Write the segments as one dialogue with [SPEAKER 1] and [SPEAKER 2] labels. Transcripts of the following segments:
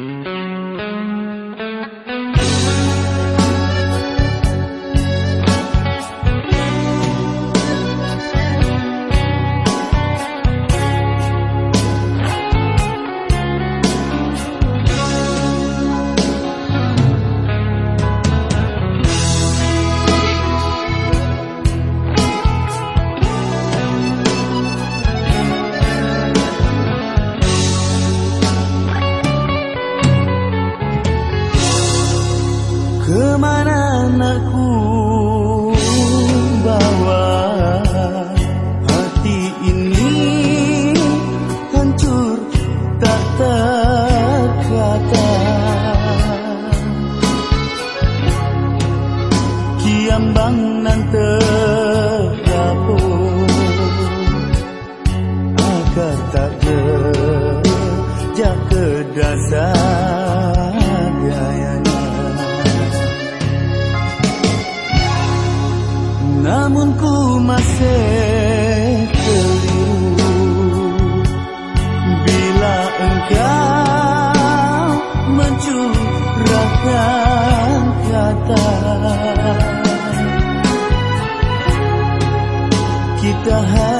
[SPEAKER 1] Mm-hmm. Ke mana anakku? Bawa hati ini hancur tak terkata. Kiambang nan terapung agar tak jejak ke dasar Namun ku masih keliru Bila engkau mencurahkan kata Kita harus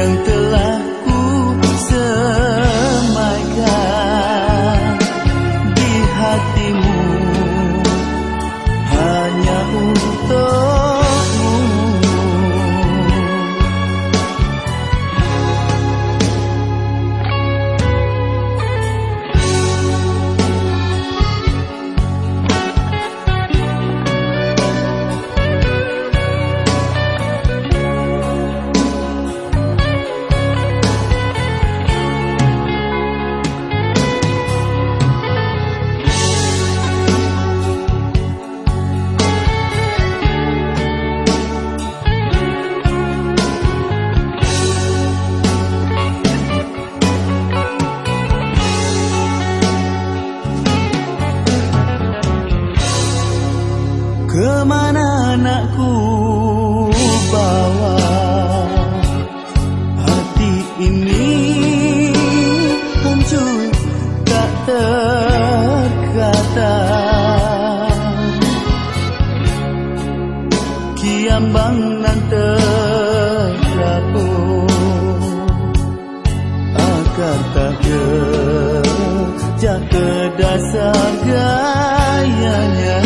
[SPEAKER 1] eran Ke mana anakku bawa hati ini? Hancur tak terkata. Kiambang nan terapung agar tak jejak ke dasar gayanya